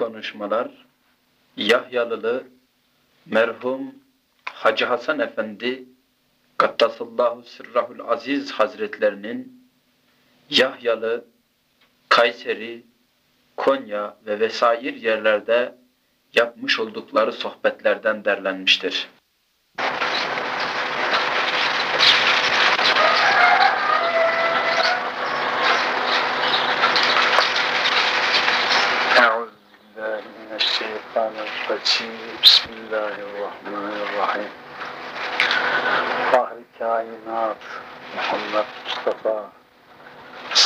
konuşmalar Yahyalılı merhum Hacı Hasan Efendi Gattasallahu Sırrahul Aziz Hazretlerinin Yahyalı, Kayseri, Konya ve vesair yerlerde yapmış oldukları sohbetlerden derlenmiştir.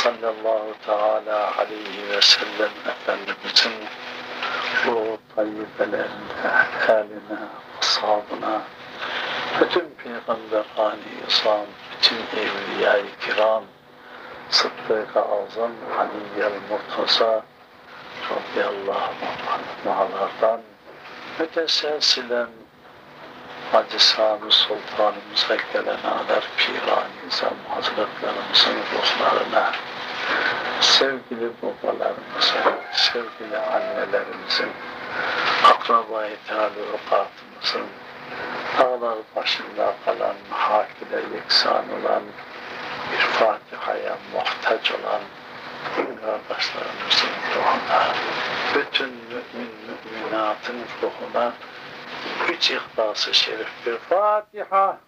Sallallahu teala aleyhi ve sellem Efendimizin ruhu tayyibelerine, eline, ashabına, bütün peygamberani izam, bütün evliya-i kiram, Sıddık-ı Azam, Aliyyel Murtaza, radıyallahu anh'lardan müteselsilen Hacı Sami Sultanımıza gelen aler Pirani İzam Hazretlerimizin ruhlarına, sevgili babalarımızın, sevgili annelerimizin, akrabayı talukatımızın, dağlar başında kalan, hak ile yeksan olan, bir Fatiha'ya muhtaç olan kardeşlerimizin ruhuna, bütün mümin müminatın ruhuna üç ihlası şerif bir Fatiha.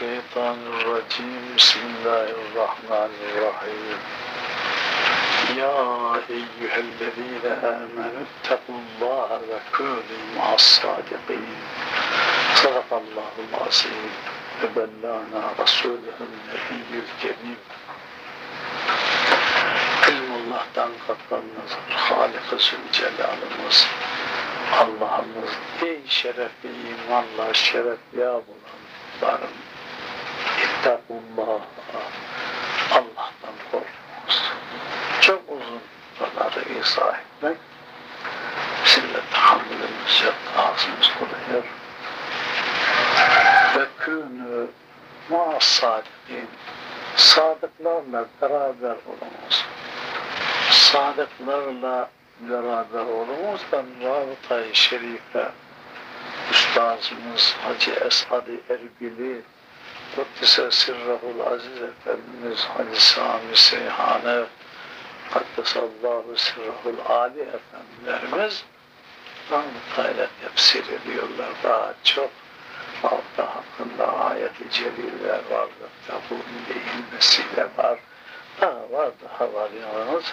Mineşşeytanirracim. Bismillahirrahmanirrahim. Ya eyyühellezine amenüttekullaha ve kûnün muhassadiqin. Sadakallahul azim. Ve bellâna rasûlühün nebiyyül kerim. Allah'tan katlanmaz. Halık-ı Zülcelal'ımız, Allah'ımız ey şerefli imanla şeref ya bulan barın. İttakullah, Allah'tan korkunuz. Çok uzun bunları izah etmek. Sizinle tahammülümüz yok, ağzımız kuruyor. Ve künü muas sadikin, sadıklarla beraber olunuz. Sadıklarla beraber olunuz da Rabıta-i Şerife, Üstazımız Hacı Esad-ı Erbili, Kuddise Sirrahul Aziz Efendimiz Hacı Sami Seyhane, Kaddesallahu Sirrahul Ali Efendilerimiz Rabıtayla tefsir ediyorlar daha çok. Allah hakkında ayet-i celiler var, kitabın değinmesiyle var. Daha var, daha var yalnız.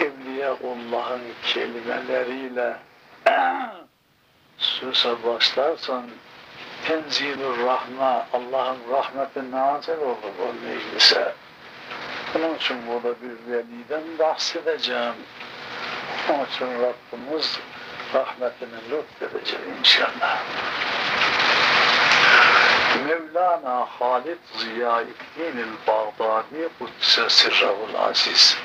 Evliyaullah'ın kelimeleriyle söze başlarsan Tenzilur Rahma, Allah'ın rahmeti nazil olur o meclise. Bunun için burada bir veliden bahsedeceğim. Onun için Rabbimiz rahmetini lütfedecek inşallah. Mevlana Halid Ziya-i Bağdadi Kudüs'e sirrahul aziz.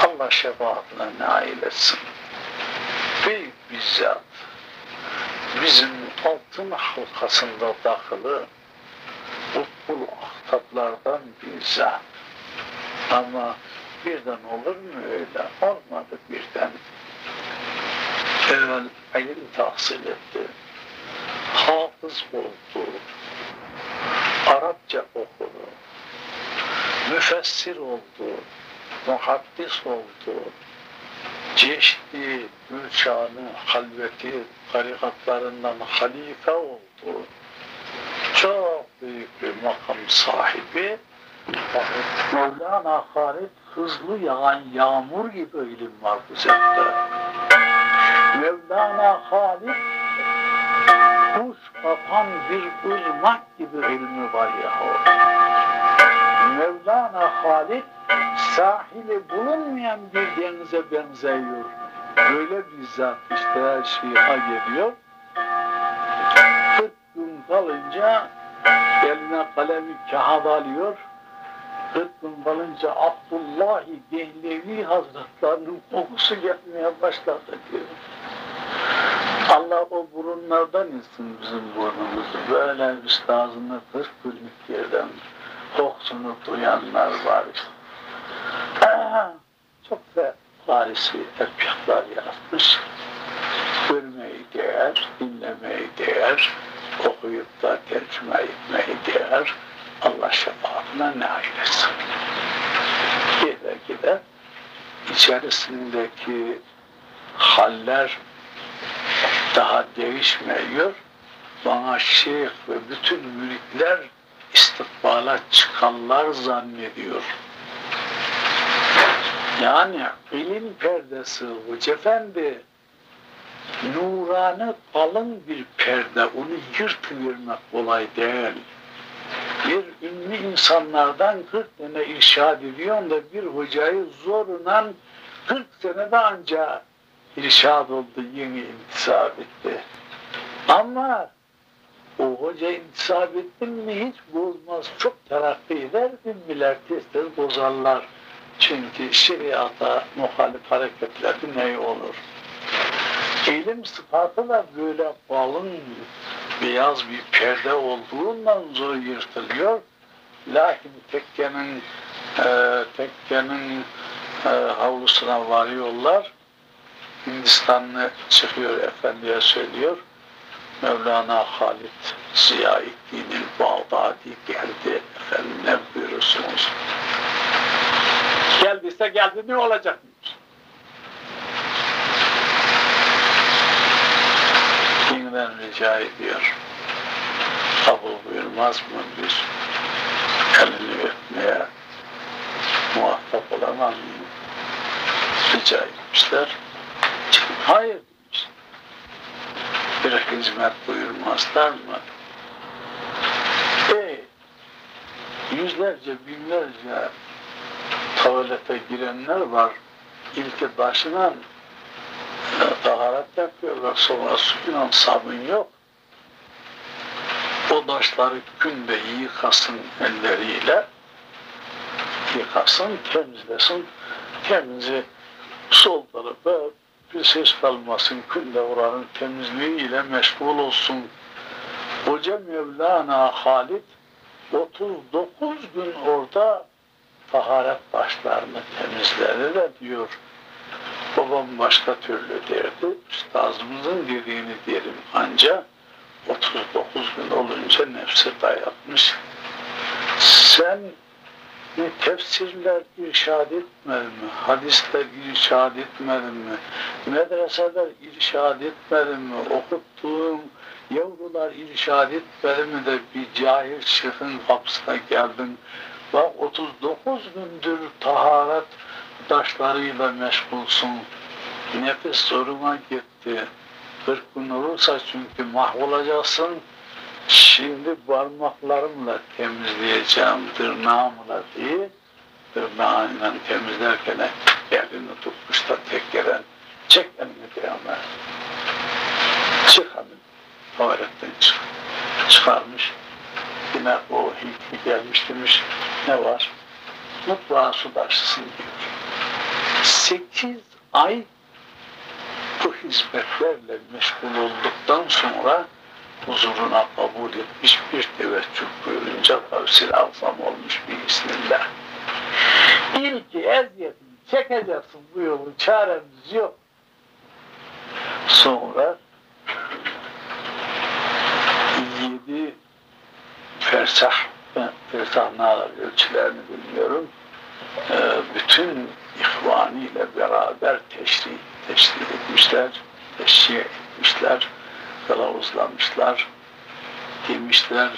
Allah şefaatine nail etsin. Büyük bir zat. Bizim altın halkasında takılı kutbul ahtaplardan zat. Ama birden olur mu öyle? Olmadı birden. Evvel ilim tahsil etti. Hafız oldu. Arapça okudu. Müfessir oldu. Muhaddis oldu. Çeşitli mülçanı, halveti, tarikatlarından halife oldu. Çok büyük bir makam sahibi. Mevlana Halid hızlı yağan yağmur gibi ilim var bu zatta. Mevlana Halid kuş kapan bir ırmak gibi ilmi var yahu. Mevlana Halid sahili bulunmayan bir denize benzeyiyor. Böyle bir zat işte şiha geliyor. 40 gün kalınca eline kalemi kağıt alıyor. 40 gün kalınca Abdullah Dehlevi Hazretlerinin kokusu gelmeye başladı diyor. Allah o burunlardan insin bizim burnumuzu. Böyle üstazını günlük yerden kokusunu duyanlar var. Aha, çok da Farisi erkekler yaratmış. Görmeyi değer, dinlemeyi değer, okuyup da tercüme etmeyi değer. Allah şefaatine nail etsin. Gider gider içerisindeki haller daha değişmiyor. Bana şeyh ve bütün müritler istikbala çıkanlar zannediyor. Yani ilim perdesi Hoca Efendi nurani kalın bir perde onu yırtıvermek kolay değil. Bir ünlü insanlardan 40 tane irşad ediyorsun da bir hocayı zorla 40 senede anca irşad oldu, yeni intisap etti. Ama o hoca intisap ettin mi hiç bozmaz. Çok terakki eder, ümmiler tez tez bozarlar. Çünkü şeriata muhalif hareketleri ne olur? İlim sıfatı da böyle kalın beyaz bir perde olduğundan zor yırtılıyor. Lakin tekkenin e, tekkenin e, havlusuna varıyorlar. Hindistanlı çıkıyor efendiye söylüyor. Mevlana Halit Ziyaettin'in Bağdadi geldi. Efendim ne buyurursunuz? Geldiyse geldi ne olacak? Yeniden rica ediyor. Kabul buyurmaz mı bir elini öpmeye muhatap olamaz mı? Rica etmişler. Hayır demiş. Bir hizmet buyurmazlar mı? E, yüzlerce, binlerce tuvalete girenler var. İlki başına e, taharet yapıyorlar. Sonra suyla sabun yok. O taşları günde yıkasın elleriyle. Yıkasın, temizlesin. Temizi sol tarafa bir ses kalmasın. Günde oranın temizliğiyle meşgul olsun. Hoca Mevlana Halit 39 gün orada taharet taşlarını temizledi de diyor. Babam başka türlü derdi. Üstazımızın dediğini derim anca 39 gün olunca nefsi dayatmış. Sen tefsirler irşad etmedi mi? Hadisler irşad etmedi mi? Medreseler irşad etmedi mi? Okuttuğun yavrular irşad etmedi mi de bir cahil şeyhin kapısına geldin. Bak 39 gündür taharet taşlarıyla meşgulsun. Nefis zoruma gitti. 40 gün olursa çünkü mahvolacaksın. Şimdi parmaklarımla temizleyeceğim tırnağımla diye tırnağıyla temizlerken elini tutmuş da tekkeden çek elini diyorlar. Çık hadi. Tuvaletten çık. Çıkarmış. Yine o hilki gelmiş demiş. Ne var? Mutfağa su taşısın diyor. Sekiz ay bu hizmetlerle meşgul olduktan sonra huzuruna kabul etmiş bir teveccüh buyurunca tavsil azam olmuş bir bismillah. İlki eziyetini çekeceksin bu yolun çaremiz yok. Sonra yedi fersah, ben fersah kadar ölçülerini bilmiyorum. Ee, bütün ihvaniyle beraber teşrih, teşrih etmişler, teşrih etmişler, kılavuzlamışlar, demişler.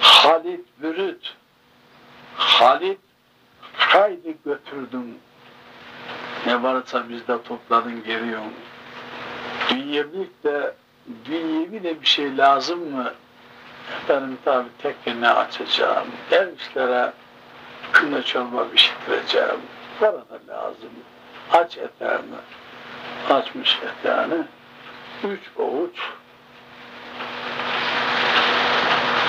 Halit Bürüt, Halit haydi götürdüm. Ne varsa bizde topladın geliyorsun. Dünyevilik de, dünyevi de bir şey lazım mı? Benim tabi tekkeni açacağım. Dervişlere künle çorba pişireceğim. Para da lazım. Aç eteğimi. Açmış eteğini. Üç.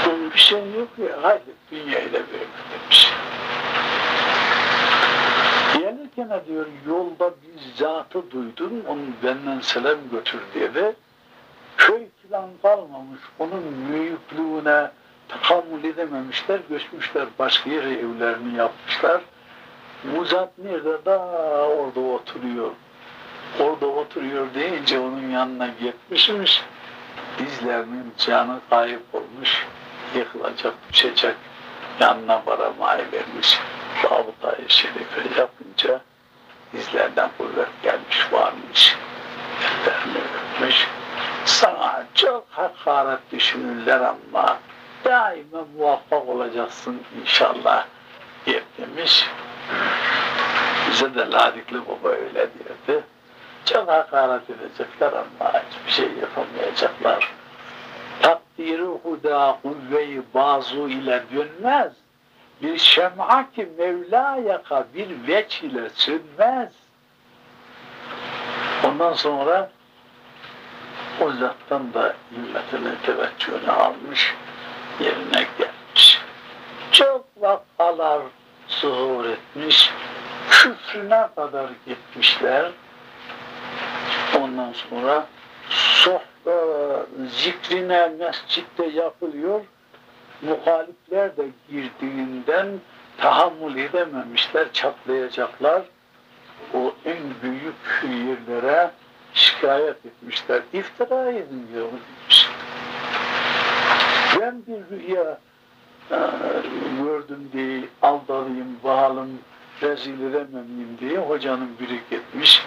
Bunun bir şey yok ya. Haydi dünyayla verme demiş. Gelirken diyor yolda bir zatı duydum. Onu benden selam götür dedi. Köy falan kalmamış. Onun büyüklüğüne tahammül edememişler, göçmüşler. Başka yere evlerini yapmışlar. Bu zat nerede? Da orada oturuyor. Orada oturuyor deyince onun yanına gitmişmiş. Dizlerinin canı kayıp olmuş. Yıkılacak, düşecek. Yanına baramayı vermiş. Rabıtayı şerife yapınca dizlerden kuvvet gelmiş varmış. Ellerini öpmüş. Sana çok hakaret düşünürler ama daima muvaffak olacaksın inşallah diye demiş. Bize de Ladikli Baba öyle diyordu. Çok hakaret edecekler ama hiçbir şey yapamayacaklar. Takdiri huda kuvve-i bazu ile dönmez. Bir şem'a ki Mevla yaka bir veç ile sönmez. Ondan sonra o zattan da himmetini, teveccühünü almış, yerine gelmiş. Çok vakalar zuhur etmiş, küfrüne kadar gitmişler. Ondan sonra sohbe zikrine mescitte yapılıyor. Muhalifler de girdiğinden tahammül edememişler, çatlayacaklar. O en büyük yerlere şikayet etmişler. İftira edin diyor demiş. Ben bir rüya e, gördüm diye aldalayım, bağalım, rezil edememeyim diye hocanın biri gitmiş.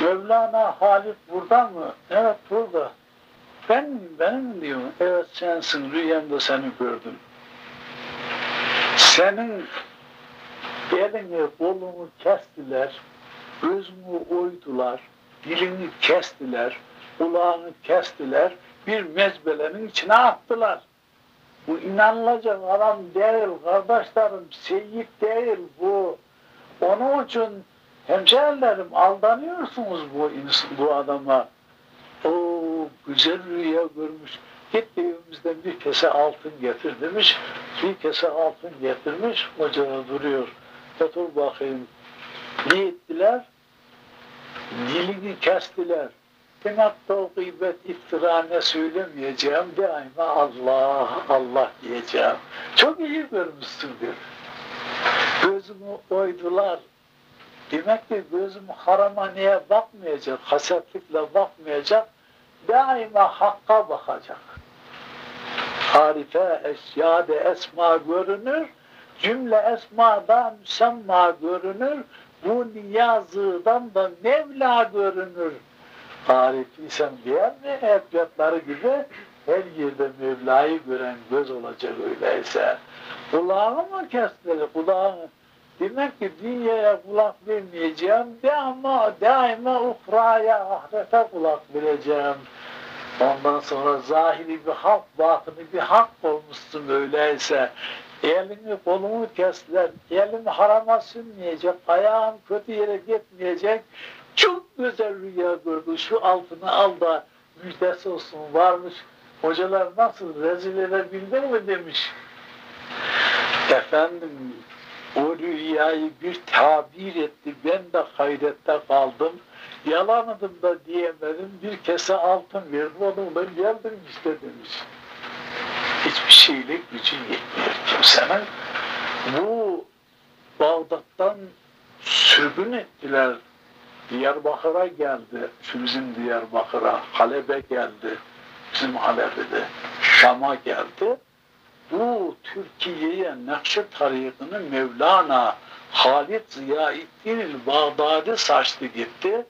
Mevlana Halit burada mı? Evet burada. Ben benim diyor. Evet sensin, rüyamda seni gördüm. Senin elini, kolunu kestiler, gözünü oydular, dilini kestiler, kulağını kestiler, bir mezbelenin içine attılar. Bu inanılacak adam değil kardeşlerim, seyit değil bu. Onun için hemşehrilerim aldanıyorsunuz bu, bu adama. O güzel rüya görmüş. Git evimizden bir kese altın getir demiş. Bir kese altın getirmiş. Hocaya duruyor. Otur bakayım. Ne ettiler? Dilini kestiler. Ki gıybet iftira ne söylemeyeceğim. Daima Allah, Allah diyeceğim. Çok iyi görmüşsün diyor. Gözümü oydular. Demek ki gözüm harama niye bakmayacak, hasetlikle bakmayacak, daima hakka bakacak. Harife eşyade esma görünür, cümle esmada müsemma görünür, bu niyazıdan da Mevla görünür. Harifiysen diğer mi ebcatları gibi her yerde Mevla'yı gören göz olacak öyleyse. Kulağını mı kestiler, kulağını? Demek ki dünyaya kulak vermeyeceğim, daima, daima uhraya, ahirete kulak vereceğim. Ondan sonra zahiri bir hak, batını bir hak olmuşsun öyleyse. Elini kolumu kestiler, elim harama sünmeyecek, ayağım kötü yere gitmeyecek. Çok güzel rüya gördü, şu altını al da müjdesi olsun varmış. Hocalar nasıl rezil edebildin mi demiş. Efendim o rüyayı bir tabir etti. Ben de hayrette kaldım. Yalanıdım da diyemedim. Bir kese altın verdim. Onunla geldim işte demiş. Hiçbir şeyle gücü yetmiyor kimsenin. Bu Bağdat'tan sürgün ettiler. Diyarbakır'a geldi. Bizim Diyarbakır'a. Halep'e geldi. Bizim Halep'e Şam'a geldi bu Türkiye'ye Nakşi tarikını Mevlana Halit Ziyaettin Bağdadi saçtı gitti.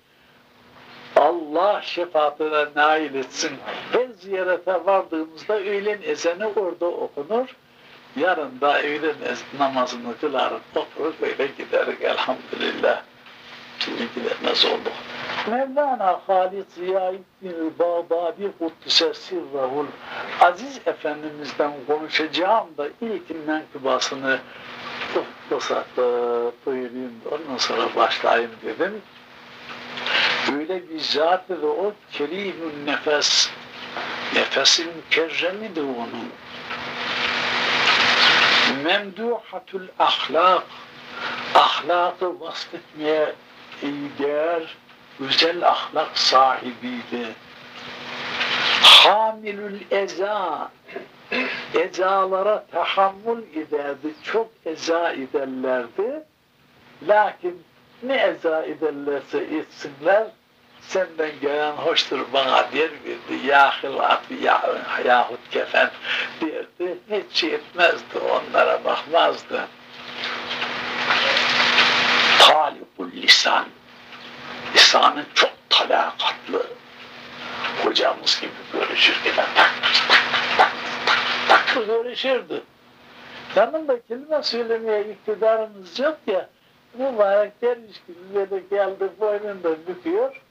Allah şefaatine nail etsin. Her ziyarete vardığımızda öğlen ezanı orada okunur. Yarın da öğlen namazını kılarız, oturur böyle gideriz elhamdülillah. Şimdi gidemez olduk. Mevlana Halit Ziyaettin Bağdadi Kuddise Sirrahul Aziz Efendimiz'den konuşacağım da ilkinden kıbasını fırsatla buyurayım da ondan sonra başlayayım dedim. Öyle bir zatı da o kerimün nefes, nefesin kerremidir onun. Memduhatul ahlak, ahlakı vasfetmeye değer, güzel ahlak sahibiydi. yuhammilül eza ezalara tahammül ederdi. Çok eza ederlerdi. Lakin ne eza ederlerse etsinler senden gelen hoştur bana der verdi. Ya hilat ya, yahut kefen derdi. Hiç şey. Onlara bakmazdı. Talibul lisan. Lisanı çok talakatlı. Hocamız gibi görüşürken tak tak tak tak tak görüşürdü. Yanında kelime söylemeye iktidarımız yok ya, mübarek derviş gibi böyle geldi boynunda büküyor.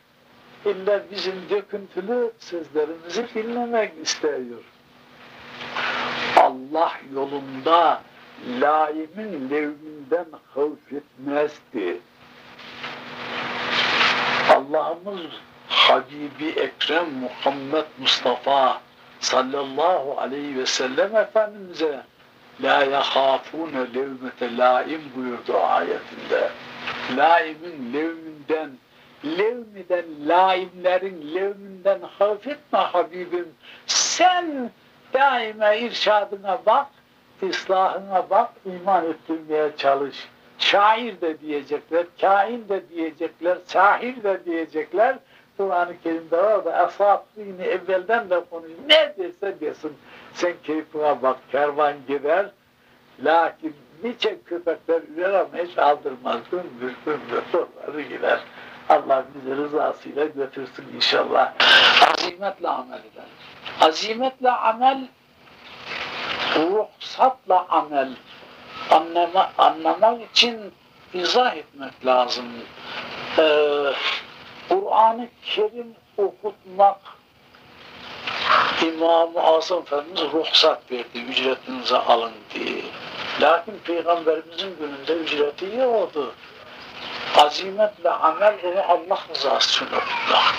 İlla bizim döküntülü sözlerimizi dinlemek istiyor. Allah yolunda laimin levminden havf etmezdi. Allah'ımız Habibi Ekrem Muhammed Mustafa sallallahu aleyhi ve sellem Efendimiz'e La yahafune levmete laim buyurdu ayetinde. Laimin levminden, levmiden, laimlerin levminden havf etme Habibim. Sen daima irşadına bak, ıslahına bak, iman ettirmeye çalış. Şair de diyecekler, kain de diyecekler, sahir de diyecekler. Kur'an-ı Kerim'de var da ashab-ı evvelden de konuşuyor. Ne derse desin. Sen keyfine bak, kervan gider. Lakin nice köpekler ürer ama hiç aldırmaz. Gümbür gümbür gider. Allah bizi rızasıyla götürsün inşallah. Azimetle amel eder. Azimetle amel, ruhsatla amel. Anlama, anlamak için izah etmek lazım. Ee, Kur'an-ı Kerim okutmak İmam-ı Azam Efendimiz ruhsat verdi, ücretinizi alın diye. Lakin Peygamberimizin gününde ücreti yoktu. Azimetle amel onu Allah rızası için okutmak.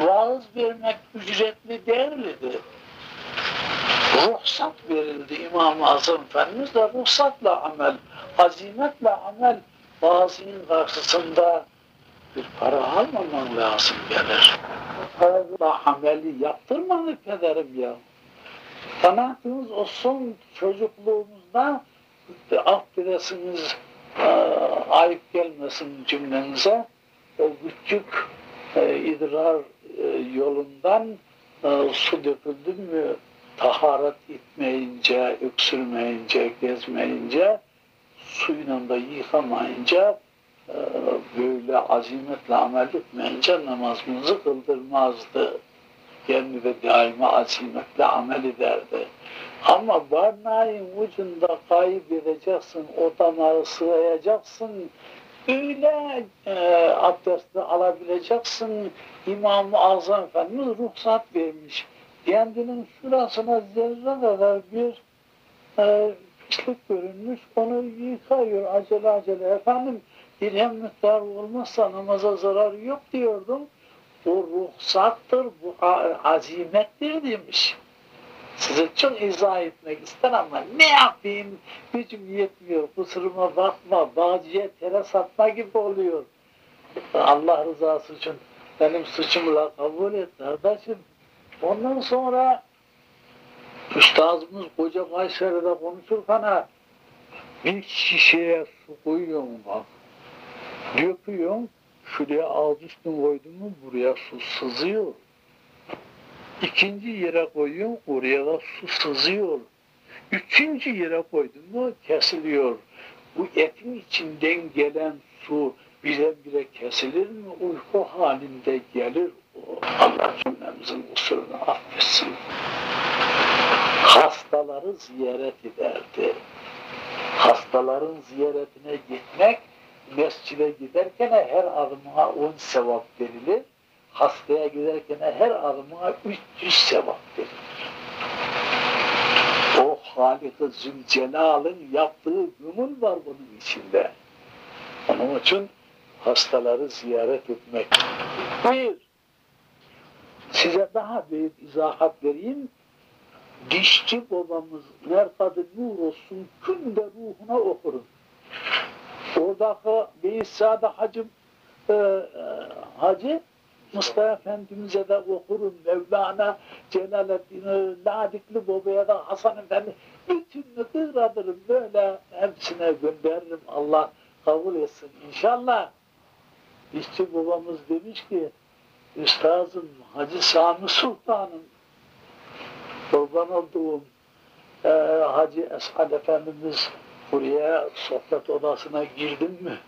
Vaaz vermek ücretli değildi. Ruhsat verildi İmam-ı Azam Efendimiz de ruhsatla amel, azimetle amel vaazinin karşısında bir para almaman lazım gelir. Parayla ameli yaptırmanı pederim ya. Kanaatiniz olsun çocukluğumuzda e, ayıp gelmesin cümlenize o küçük e, idrar e, yolundan e, su döküldü mü taharet etmeyince, öksürmeyince, gezmeyince suyla da yıkamayınca e, böyle azimetle amel etmeyince namazımızı kıldırmazdı. Kendi de daima azimetle amel ederdi. Ama barnağın ucunda kaybedeceksin, o damarı öyle e, abdesti alabileceksin. İmam-ı Azam Efendimiz ruhsat vermiş. Kendinin şurasına zerre kadar bir e, pislik görünmüş, onu yıkıyor acele acele. Efendim dirhem miktarı olmazsa namaza zarar yok diyordum. Bu ruhsattır, bu azimettir demiş. Size çok izah etmek ister ama ne yapayım gücüm yetmiyor, kusuruma bakma, bağcıya tere satma gibi oluyor. Allah rızası için benim suçumla kabul et kardeşim. Ondan sonra üstazımız koca Kayseri'de konuşurken bir şişeye su koyuyorum bak. Döküyorum, şuraya ağız üstüne koydum mu buraya su sızıyor. İkinci yere koyuyorum, oraya da su sızıyor. Üçüncü yere koydum mu kesiliyor. Bu etin içinden gelen su birdenbire kesilir mi? Uyku halinde gelir o. Allah cümlemizin usulünü affetsin. Hastaları ziyaret ederdi. Hastaların ziyaretine gitmek, mescide giderken her adımına on sevap verilir. Hastaya giderken her adımına 300 sevap verilir. O Halik-i Zülcelal'ın yaptığı gümül var bunun içinde. Onun için hastaları ziyaret etmek. Bir, size daha büyük izahat vereyim. Dişçi babamız merkadı nur olsun günde ruhuna okurun. Oradaki Beyzade hacım e, e, hacı Mustafa Efendimiz'e de okurum. Mevlana Celaleddin Ladikli Baba'ya da Hasan Efendi bütününü kıradırım. Böyle hepsine gönderirim. Allah kabul etsin. İnşallah. İşçi babamız demiş ki Üstazım Hacı Sami Sultan'ın kurban olduğum e, Hacı Esad Efendimiz buraya sohbet odasına girdin mi?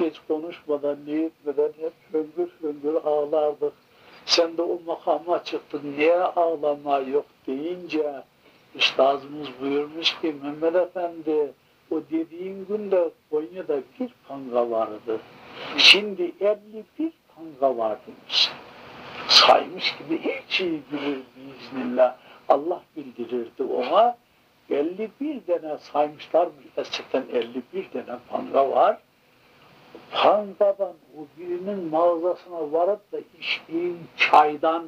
Hiç konuşmadan, ne etmeden hep hüngür hüngür ağlardık. Sen de o makama çıktın, niye ağlama yok deyince Üstazımız buyurmuş ki Mehmet Efendi o dediğin günde Konya'da bir panga vardı. Şimdi 51 panga var demiş. Saymış gibi hiç iyi bilir biiznillah. Allah bildirirdi ona. 51 tane saymışlar gerçekten 51 tane panga var. Pangadan o birinin mağazasına varıp da içtiğin çaydan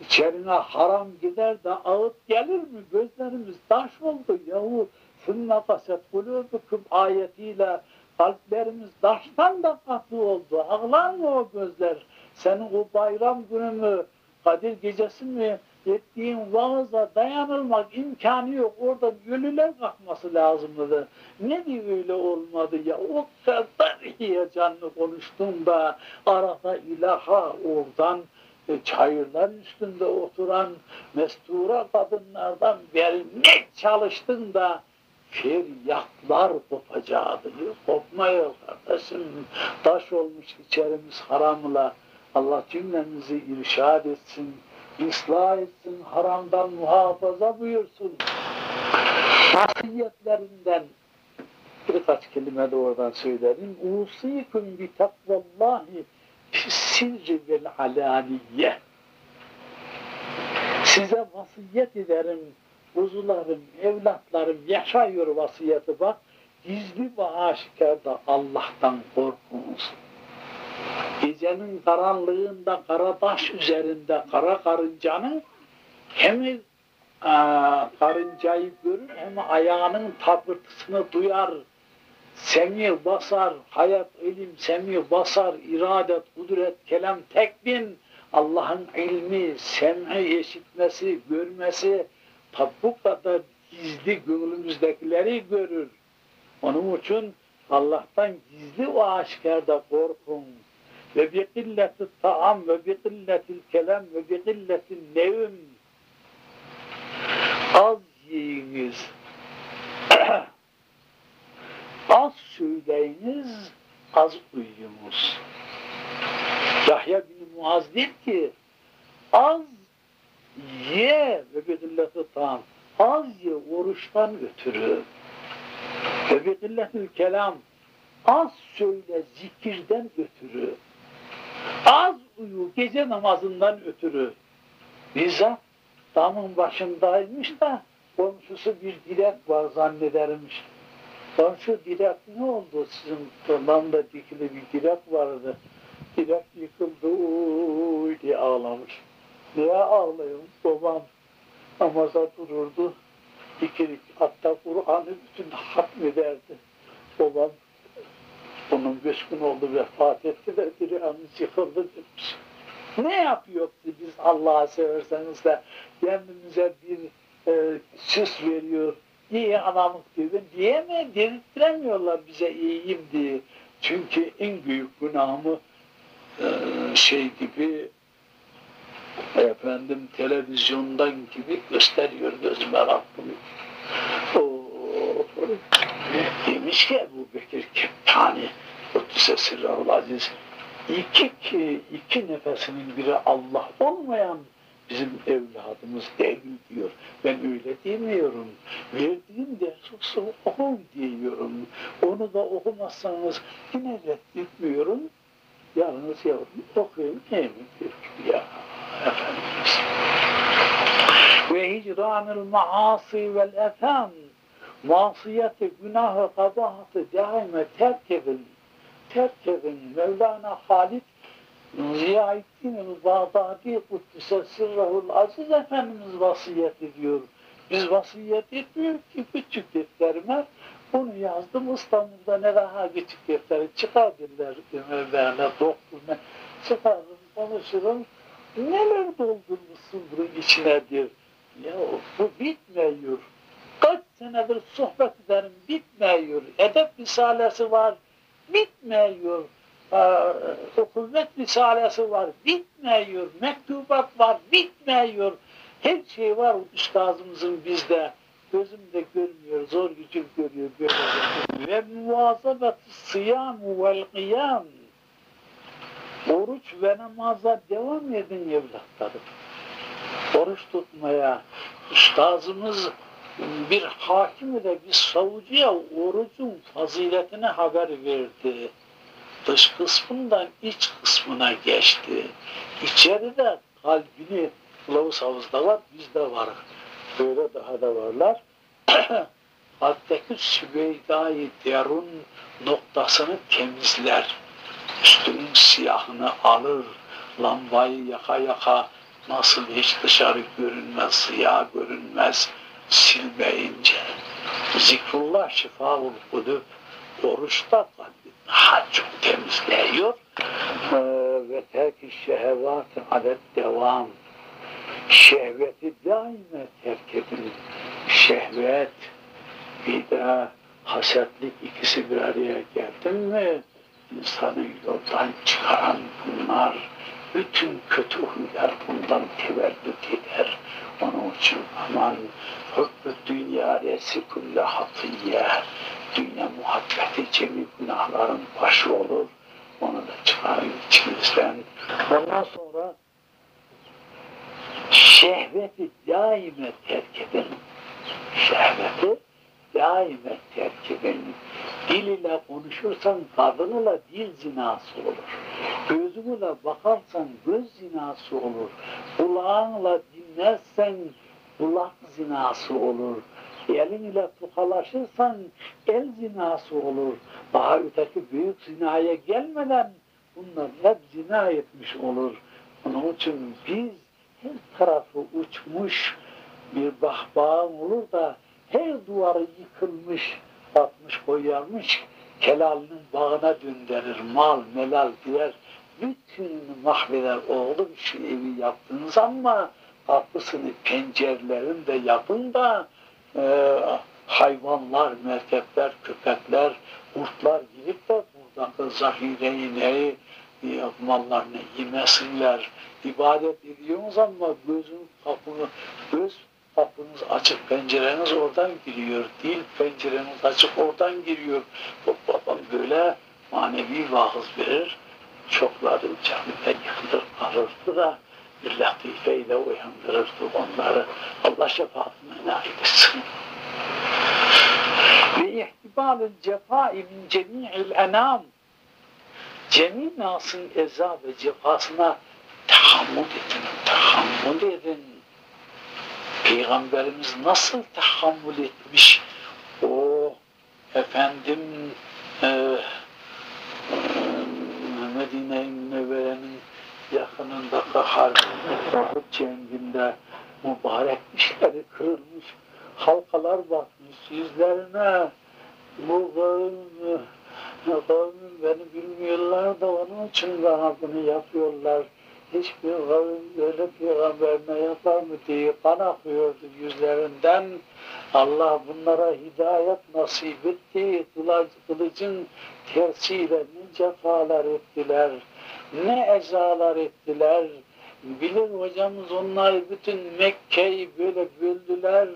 içerine haram gider de ağıt gelir mi? Gözlerimiz taş oldu yahu. Sünne kaset kulübüküm ayetiyle kalplerimiz taştan da katı oldu. Ağlar mı o gözler? Senin o bayram günü mü, Kadir gecesi mi ettiğin vaaza dayanılmak imkanı yok. Orada ölüler kalkması lazımdı. Ne diye öyle olmadı ya? O kadar heyecanlı konuştum da arada ilaha oradan e, çayırlar üstünde oturan mestura kadınlardan beri çalıştın da feryatlar kopacaktı. Kopmuyor kardeşim. Taş olmuş içerimiz haramla. Allah cümlemizi irşad etsin, ıslah etsin, haramdan muhafaza buyursun. Vasiyetlerinden birkaç kelime de oradan söylerim. Usikum bi takvallahi sirri vel alaniye. Size vasiyet ederim, kuzularım, evlatlarım yaşıyor vasiyeti bak. Gizli ve aşikarda Allah'tan korkunuz. Gecenin karanlığında kara taş üzerinde kara karıncanın hem e, karıncayı görür hem ayağının tapırtısını duyar. Semi basar, hayat, ilim, semi basar, iradet, kudret, kelam, tekbin, Allah'ın ilmi, sem'i, işitmesi, görmesi, bu kadar gizli gönlümüzdekileri görür. Onun için Allah'tan gizli ve aşikarda korkun. Ve bi killeti taam ve bi killetil kelam ve bi killetil nevm. Az yiyiniz. az söyleyiniz, az uyuyunuz. Yahya bin Muaz der ki, az ye ve bi killeti taam. Az ye oruçtan ötürü. Ve bi killetil kelam. Az söyle zikirden ötürü. Az uyu gece namazından ötürü. Bizzat damın başındaymış da komşusu bir direk var zannedermiş. Komşu direk ne oldu sizin damda dikili bir direk vardı. Direk yıkıldı uy diye ağlamış. Niye ağlıyorum? Babam namaza dururdu. Dikilik hatta Kur'an'ı bütün hatmederdi. Babam onun beş gün oldu vefat etti de direğimiz yıkıldı demiş. Ne yapıyor biz Allah'a severseniz de kendimize bir e, süs veriyor. İyi adamlık diyor. Diye mi? Dedirttiremiyorlar bize iyiyim diye. Çünkü en büyük günahımı e, şey gibi efendim televizyondan gibi gösteriyor gözüme Rabbim. Demiş ki Ebu Bekir Kettani Kuddise Sirrahul Aziz iki, ki, iki nefesinin biri Allah olmayan bizim evladımız değil diyor. Ben öyle demiyorum. Verdiğim ders olsa okun diyorum. Onu da okumazsanız yine reddetmiyorum. Yalnız yavrum okuyun ne mi diyor ya Efendimiz. Ve hicranil maasi vel efem masiyeti, günahı, kabahatı daima terk edin. Terk edin. Mevlana Halid Ziyaettin el-Bağdadi Kuddise Sirrahul Aziz Efendimiz vasiyet ediyor. Biz vasiyet etmiyor ki küçük defterime onu yazdım İstanbul'da ne daha küçük defteri çıkar dediler Mevlana doktoruna çıkardım konuşurum. Neler doldurmuşsun bunun içinedir. Ya bu bitmiyor. Senedir sohbet ederim bitmiyor. Edep risalesi var bitmiyor. Ee, kuvvet var bitmiyor. Mektubat var bitmiyor. Her şey var üstazımızın bizde. Gözümde görmüyor, zor gücüm görüyor. Böyle. Ve muvazabet sıyamu kıyam. Oruç ve namaza devam edin evlatlarım. Oruç tutmaya. Üstazımız bir hakimi de bir savucuya orucun faziletine haber verdi. Dış kısmından iç kısmına geçti. İçeride kalbini kılavuz havuzda var, bizde var. Böyle daha da varlar. Kalpteki süveydayı derun noktasını temizler. Üstünün siyahını alır. Lambayı yaka yaka nasıl hiç dışarı görünmez, siyah görünmez silmeyince. Zikrullah şifaul kudüp oruçta daha çok temizliyor. Ee, ve terk-i şehvat adet devam. Şehveti daima terk edin. Şehvet bir de hasetlik ikisi bir araya geldi mi insanı yoldan çıkaran bunlar bütün kötü huylar bundan tevellüt eder. Onun aman hübbü dünya resi kulle hatiyye dünya muhabbeti cemi günahların başı olur. Onu da çıkarın içinizden. Ondan sonra şehveti daime terk edin. Şehveti daime terk edin. Dil ile konuşursan kadınla dil zinası olur. Gözünle bakarsan göz zinası olur. Kulağınla dinlersen kulak zinası olur. Elinle tokalaşırsan el zinası olur. Daha öteki büyük zinaya gelmeden bunlar hep zina etmiş olur. Onun için biz her tarafı uçmuş bir bahbağın olur da her duvarı yıkılmış, batmış, koyarmış, kelalinin bağına döndürür, mal, melal diler, bütün mahveder oğlum şu evi yaptınız ama kapısını, pencerelerini de yapın da e, hayvanlar, merkepler, köpekler, kurtlar gidip de buradaki zahireyi neyi, e, mallarını yemesinler. İbadet ediyorsunuz ama gözün kapını, göz kapınız açık, pencereniz oradan giriyor. Dil pencereniz açık, oradan giriyor. Bu babam böyle manevi vaaz verir. Çokları camide yıkılır kalırdı da bir latifeyle uyandırırdı onları. Allah şefaatine nail etsin. Ve ihtibalül cefai min cemi'il enam cemi nasın eza ve cefasına tahammül edin, tahammül edin. Peygamberimiz nasıl tahammül etmiş? O efendim e, Medine-i Münevvere'nin yakınındaki Uhud cenginde mübarek dişleri kırılmış, halkalar batmış yüzlerine. Bu kavim, kavim beni bilmiyorlar da onun için bana bunu yapıyorlar. Hiçbir kavim böyle peygamberine yapar mı diye kan akıyordu yüzlerinden. Allah bunlara hidayet nasip etti. Kılıcın tersiyle ne cefalar ettiler, ne ezalar ettiler. Bilir hocamız onları bütün Mekke'yi böyle böldüler.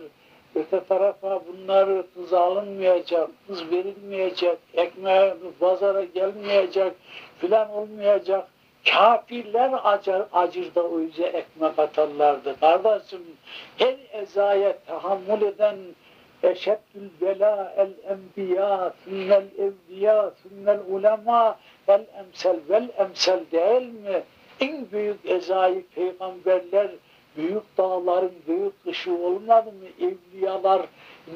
Öte tarafa bunları kız alınmayacak, kız verilmeyecek, ekmeğe pazara gelmeyecek, filan olmayacak. Kafirler acır, acırda yüze ekmek atarlardı. Kardeşim her ezaya tahammül eden eşeddül bela el enbiya, sünnel evliya, sünnel ulema, vel emsel vel emsel değil mi? En büyük ezayı peygamberler büyük dağların büyük kışı olmadı mı? Evliyalar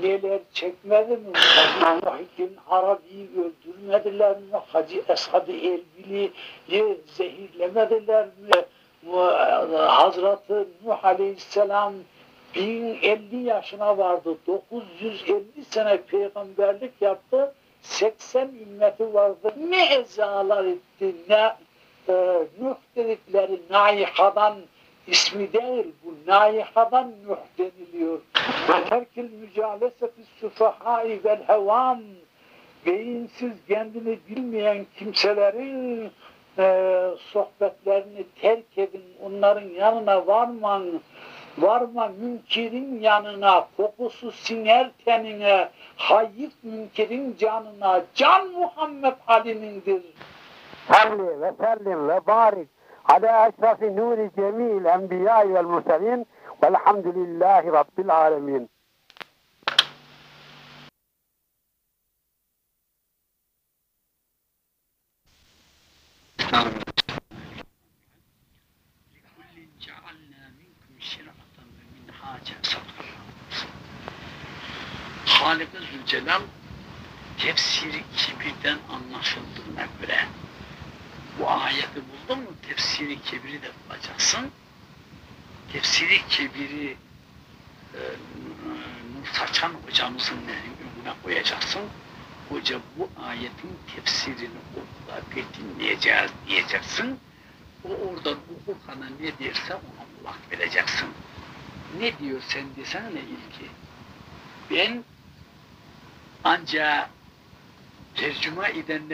neler çekmedi mi? Hacı Muhyiddin Arabi'yi öldürmediler mi? Hacı Esad-ı Elbili'yi zehirlemediler mi? Hazreti Nuh Aleyhisselam 1050 yaşına vardı. 950 sene peygamberlik yaptı. 80 ümmeti vardı. Ne ezalar etti, ne e, Nuh dedikleri Naiha'dan İsmi değil bu. Naihadan nuh deniliyor. Ve terkil mücaleseti sufahai vel hevam beyinsiz kendini bilmeyen kimselerin e, sohbetlerini terk edin. Onların yanına varman varma münkerin yanına, kokusu siner tenine, hayif münkerin canına, can Muhammed Ali'nindir. Salli ve sellim ve barik على أشرف نور جميع الأنبياء والمرسلين والحمد لله رب العالمين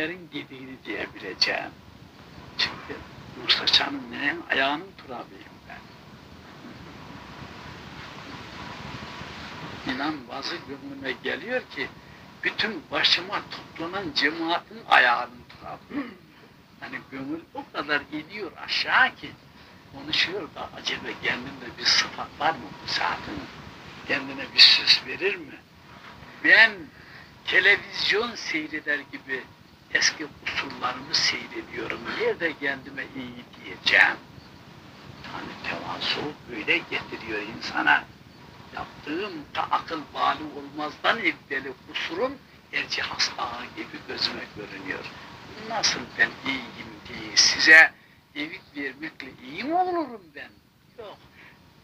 edenlerin dediğini diyebileceğim. Çünkü Musa Çan'ın ayağının turabıyım ben. İnan bazı gönlüme geliyor ki bütün başıma toplanan cemaatin ayağının turabı. Hani gönül o kadar iniyor aşağı ki konuşuyor da acaba kendinde bir sıfat var mı bu saatin? Kendine bir söz verir mi? Ben televizyon seyreder gibi eski kusurlarımı seyrediyorum. Nerede kendime iyi diyeceğim? Hani tevazu böyle getiriyor insana. Yaptığım da akıl bali olmazdan evveli kusurum elçi hasta gibi gözüme görünüyor. Nasıl ben iyiyim diye size evit vermekle iyi mi olurum ben? Yok.